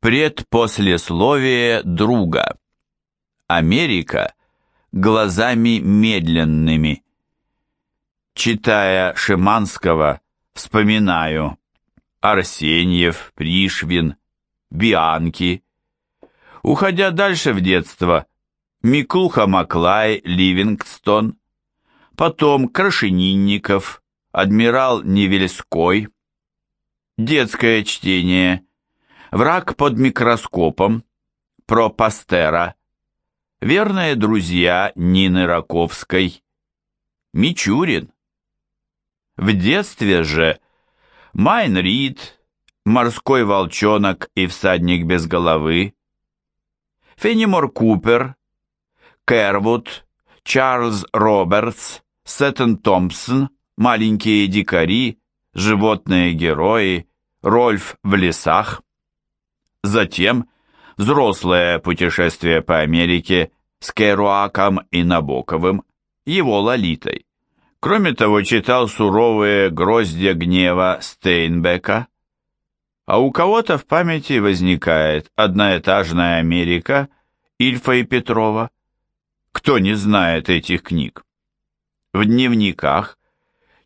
Предпослесловие друга. Америка глазами медленными. Читая Шиманского, вспоминаю Арсеньев, Пришвин, Бианки. Уходя дальше в детство, Миклуха Маклай, Ливингстон, потом Крашенинников, адмирал Невельской. Детское чтение – Враг под микроскопом, про Пастера, верные друзья Нины Раковской, Мичурин. В детстве же Майн Рид, Морской волчонок и всадник без головы, Феннимор Купер, Кервуд, Чарльз Робертс, Сеттон Томпсон, Маленькие дикари, Животные герои, Рольф в лесах. Затем взрослое путешествие по Америке с Керуаком и Набоковым, его Лолитой. Кроме того, читал суровые гроздья гнева Стейнбека. А у кого-то в памяти возникает одноэтажная Америка Ильфа и Петрова. Кто не знает этих книг? В дневниках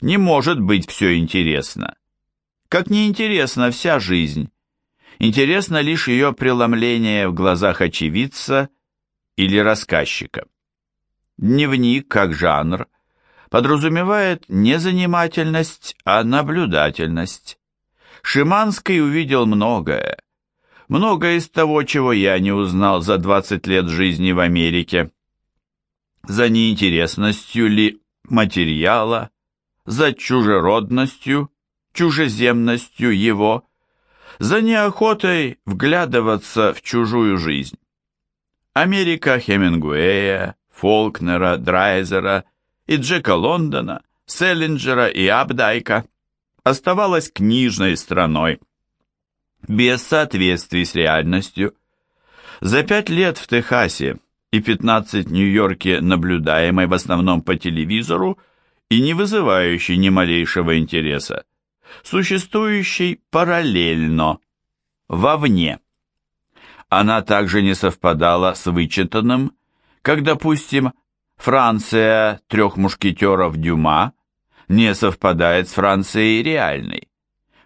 не может быть все интересно. Как неинтересна вся жизнь, Интересно лишь ее преломление в глазах очевидца или рассказчика. Дневник, как жанр, подразумевает не занимательность, а наблюдательность. Шиманский увидел многое. Многое из того, чего я не узнал за 20 лет жизни в Америке. За неинтересностью ли материала, за чужеродностью, чужеземностью его – за неохотой вглядываться в чужую жизнь. Америка Хемингуэя, Фолкнера, Драйзера и Джека Лондона, Селлинджера и Абдайка оставалась книжной страной, без соответствий с реальностью. За пять лет в Техасе и 15 в Нью-Йорке, наблюдаемой в основном по телевизору и не вызывающей ни малейшего интереса, существующей параллельно, вовне. Она также не совпадала с вычитанным, как, допустим, Франция трех мушкетеров Дюма не совпадает с Францией реальной.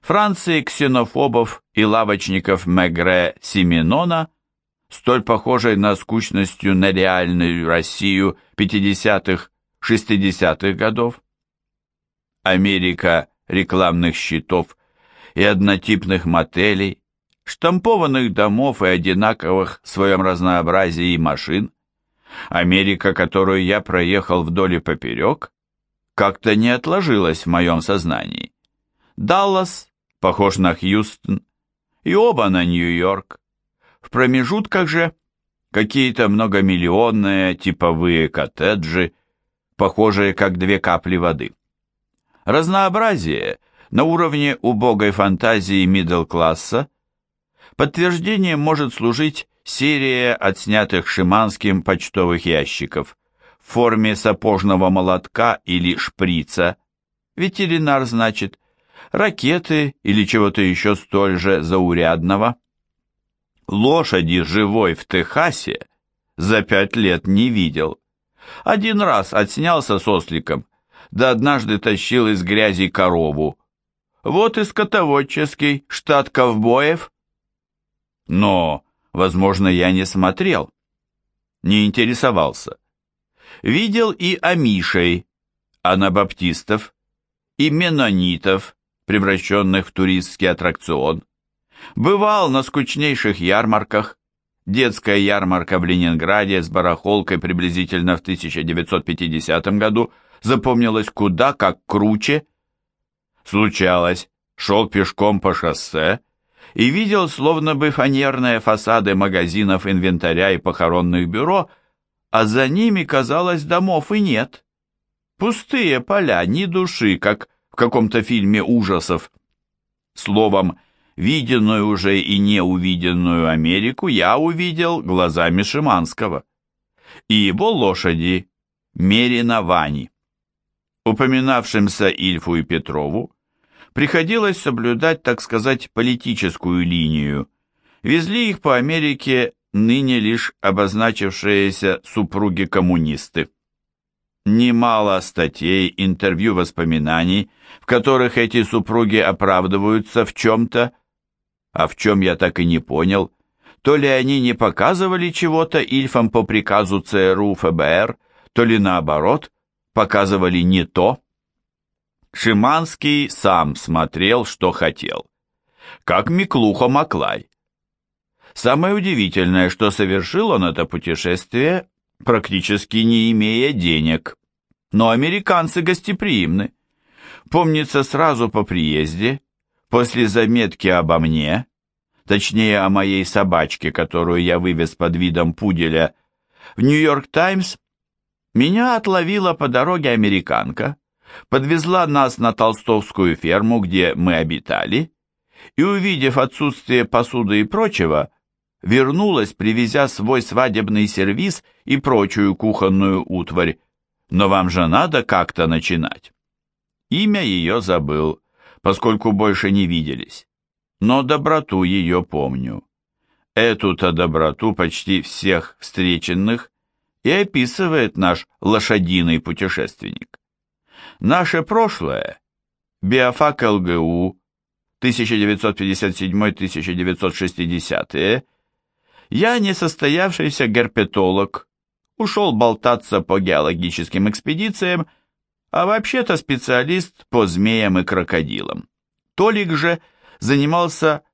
Франции ксенофобов и лавочников Мегре Сименона, столь похожей на скучностью на реальную Россию 50-х, 60-х годов. Америка рекламных щитов и однотипных мотелей, штампованных домов и одинаковых в своем разнообразии машин, Америка, которую я проехал вдоль и поперек, как-то не отложилась в моем сознании. Даллас похож на Хьюстон, и оба на Нью-Йорк. В промежутках же какие-то многомиллионные типовые коттеджи, похожие как две капли воды. Разнообразие на уровне убогой фантазии мидл-класса подтверждением может служить серия отснятых Шиманским почтовых ящиков в форме сапожного молотка или шприца, ветеринар значит, ракеты или чего-то еще столь же заурядного. Лошади живой в Техасе за пять лет не видел. Один раз отснялся с осликом – да однажды тащил из грязи корову. Вот и скотоводческий штат ковбоев. Но, возможно, я не смотрел, не интересовался. Видел и амишей, анабаптистов, и менонитов, превращенных в туристский аттракцион. Бывал на скучнейших ярмарках, детская ярмарка в Ленинграде с барахолкой приблизительно в 1950 году – запомнилось куда как круче. Случалось, шел пешком по шоссе и видел словно бы фанерные фасады магазинов инвентаря и похоронных бюро, а за ними, казалось, домов и нет. Пустые поля, ни души, как в каком-то фильме ужасов. Словом, виденную уже и неувиденную Америку я увидел глазами Шиманского. И его лошади Мерина Вани упоминавшимся Ильфу и Петрову, приходилось соблюдать, так сказать, политическую линию, Везли их по Америке ныне лишь обозначившиеся супруги-коммунисты. Немало статей, интервью, воспоминаний, в которых эти супруги оправдываются в чем-то, а в чем я так и не понял, то ли они не показывали чего-то Ильфам по приказу ЦРУ ФБР, то ли наоборот, показывали не то. Шиманский сам смотрел, что хотел. Как Миклуха Маклай. Самое удивительное, что совершил он это путешествие, практически не имея денег. Но американцы гостеприимны. Помнится, сразу по приезде, после заметки обо мне, точнее о моей собачке, которую я вывез под видом пуделя, в «Нью-Йорк Таймс» меня отловила по дороге американка, подвезла нас на толстовскую ферму, где мы обитали, и, увидев отсутствие посуды и прочего, вернулась, привезя свой свадебный сервиз и прочую кухонную утварь. Но вам же надо как-то начинать. Имя ее забыл, поскольку больше не виделись. Но доброту ее помню. Эту-то доброту почти всех встреченных и описывает наш лошадиный путешественник. Наше прошлое, биофак ЛГУ, 1957-1960-е, я несостоявшийся герпетолог, ушел болтаться по геологическим экспедициям, а вообще-то специалист по змеям и крокодилам. Толик же занимался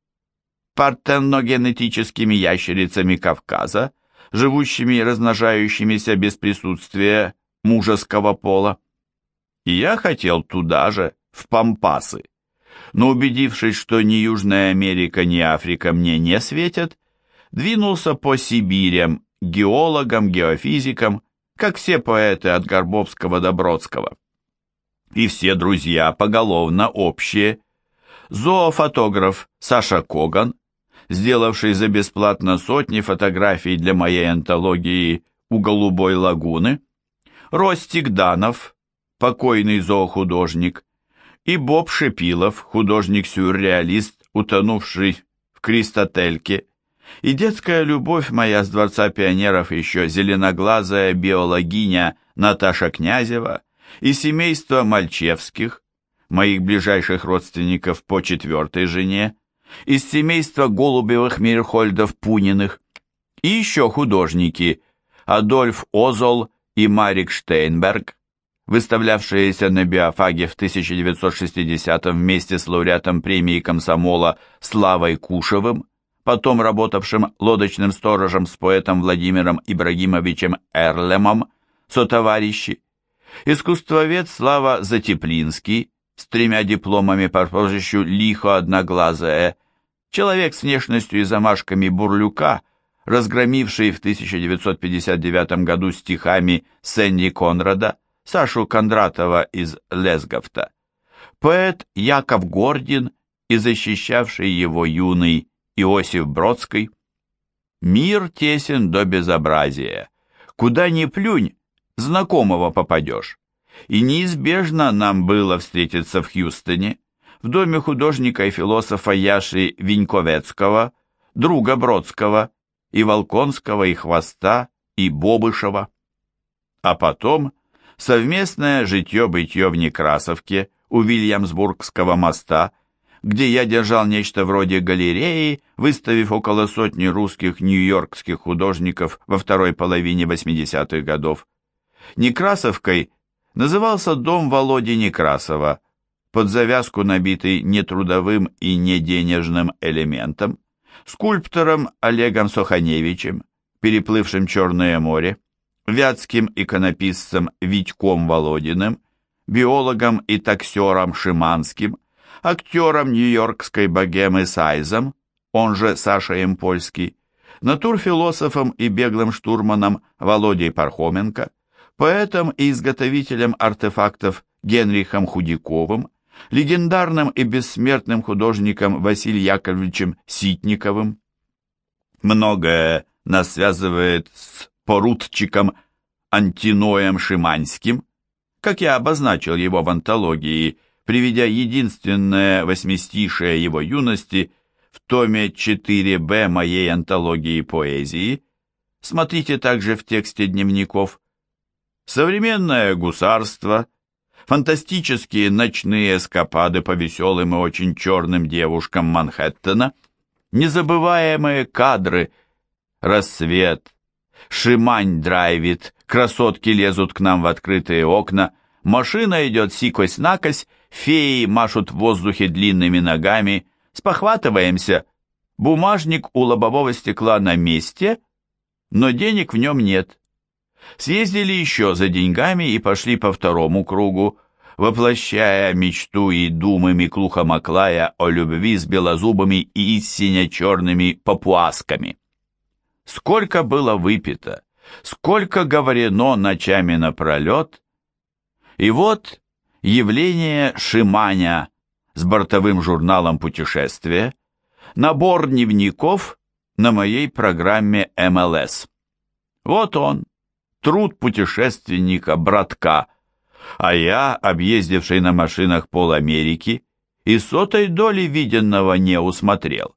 партеногенетическими ящерицами Кавказа, живущими и размножающимися без присутствия мужеского пола. И я хотел туда же, в Пампасы. Но убедившись, что ни Южная Америка, ни Африка мне не светят, двинулся по Сибирям, геологам, геофизикам, как все поэты от Горбовского до Бродского. И все друзья поголовно общие. Зоофотограф Саша Коган, сделавший за бесплатно сотни фотографий для моей антологии «У голубой лагуны», Ростик Данов, покойный зоохудожник, и Боб Шепилов, художник-сюрреалист, утонувший в Кристотельке, и детская любовь моя с Дворца пионеров еще зеленоглазая биологиня Наташа Князева и семейство Мальчевских, моих ближайших родственников по четвертой жене, из семейства Голубевых Мирхольдов Пуниных, и еще художники Адольф Озол и Марик Штейнберг, выставлявшиеся на биофаге в 1960-м вместе с лауреатом премии комсомола Славой Кушевым, потом работавшим лодочным сторожем с поэтом Владимиром Ибрагимовичем Эрлемом, сотоварищи, искусствовед Слава Затеплинский с тремя дипломами по прозвищу Лихо Одноглазое, человек с внешностью и замашками бурлюка, разгромивший в 1959 году стихами Сенни Конрада, Сашу Кондратова из Лесговта, поэт Яков Гордин и защищавший его юный Иосиф Бродский. Мир тесен до безобразия. Куда ни плюнь, знакомого попадешь. И неизбежно нам было встретиться в Хьюстоне, в доме художника и философа Яши Виньковецкого, друга Бродского, и Волконского, и Хвоста, и Бобышева. А потом совместное житье-бытье в Некрасовке у Вильямсбургского моста – где я держал нечто вроде галереи, выставив около сотни русских нью-йоркских художников во второй половине 80-х годов. Некрасовкой назывался дом Володи Некрасова, под завязку набитый нетрудовым и неденежным элементом, скульптором Олегом Соханевичем, переплывшим Черное море, вятским иконописцем Витьком Володиным, биологом и таксером Шиманским, актером нью-йоркской богемы Сайзом, он же Саша Эмпольский, натурфилософом и беглым штурманом Володей Пархоменко, поэтом и изготовителем артефактов Генрихом Худяковым, легендарным и бессмертным художником Василием Яковлевичем Ситниковым. Многое нас связывает с поручиком Антиноем Шиманским, как я обозначил его в антологии приведя единственное восьмистишее его юности в томе 4Б моей антологии поэзии, смотрите также в тексте дневников, современное гусарство, фантастические ночные эскапады по веселым и очень черным девушкам Манхэттена, незабываемые кадры, рассвет, Шимань драйвит, красотки лезут к нам в открытые окна, машина идет сикось-накось, феи машут в воздухе длинными ногами, спохватываемся, бумажник у лобового стекла на месте, но денег в нем нет. Съездили еще за деньгами и пошли по второму кругу, воплощая мечту и думы Миклуха Маклая о любви с белозубыми и сине-черными папуасками. Сколько было выпито, сколько говорено ночами напролет, и вот явление Шиманя с бортовым журналом путешествия, набор дневников на моей программе МЛС. Вот он, труд путешественника-братка, а я, объездивший на машинах пол Америки, и сотой доли виденного не усмотрел.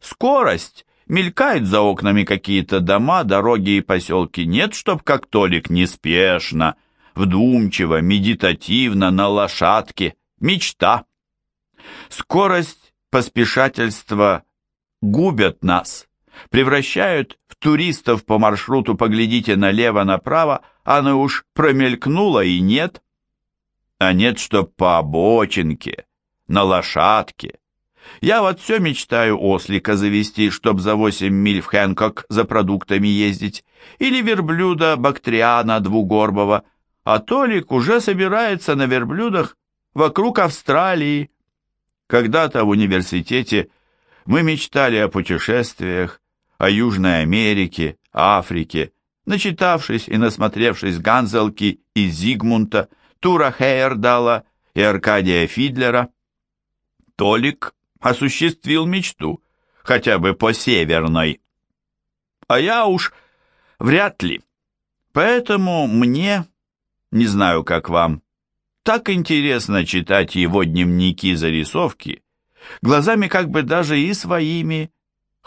Скорость! Мелькают за окнами какие-то дома, дороги и поселки. Нет, чтоб как Толик неспешно, вдумчиво, медитативно, на лошадке. Мечта. Скорость, поспешательство губят нас, превращают в туристов по маршруту «поглядите налево-направо», оно уж промелькнуло и нет. А нет, чтоб по обочинке, на лошадке. Я вот все мечтаю ослика завести, чтоб за восемь миль в Хэнкок за продуктами ездить, или верблюда Бактриана двугорбого, а Толик уже собирается на верблюдах вокруг Австралии. Когда-то в университете мы мечтали о путешествиях, о Южной Америке, Африке, начитавшись и насмотревшись Ганзелки и Зигмунта, Тура Хейердала и Аркадия Фидлера. Толик осуществил мечту, хотя бы по северной. А я уж вряд ли. Поэтому мне, не знаю как вам, так интересно читать его дневники-зарисовки, глазами как бы даже и своими,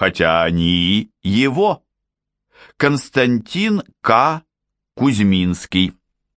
хотя они и его. Константин К. Кузьминский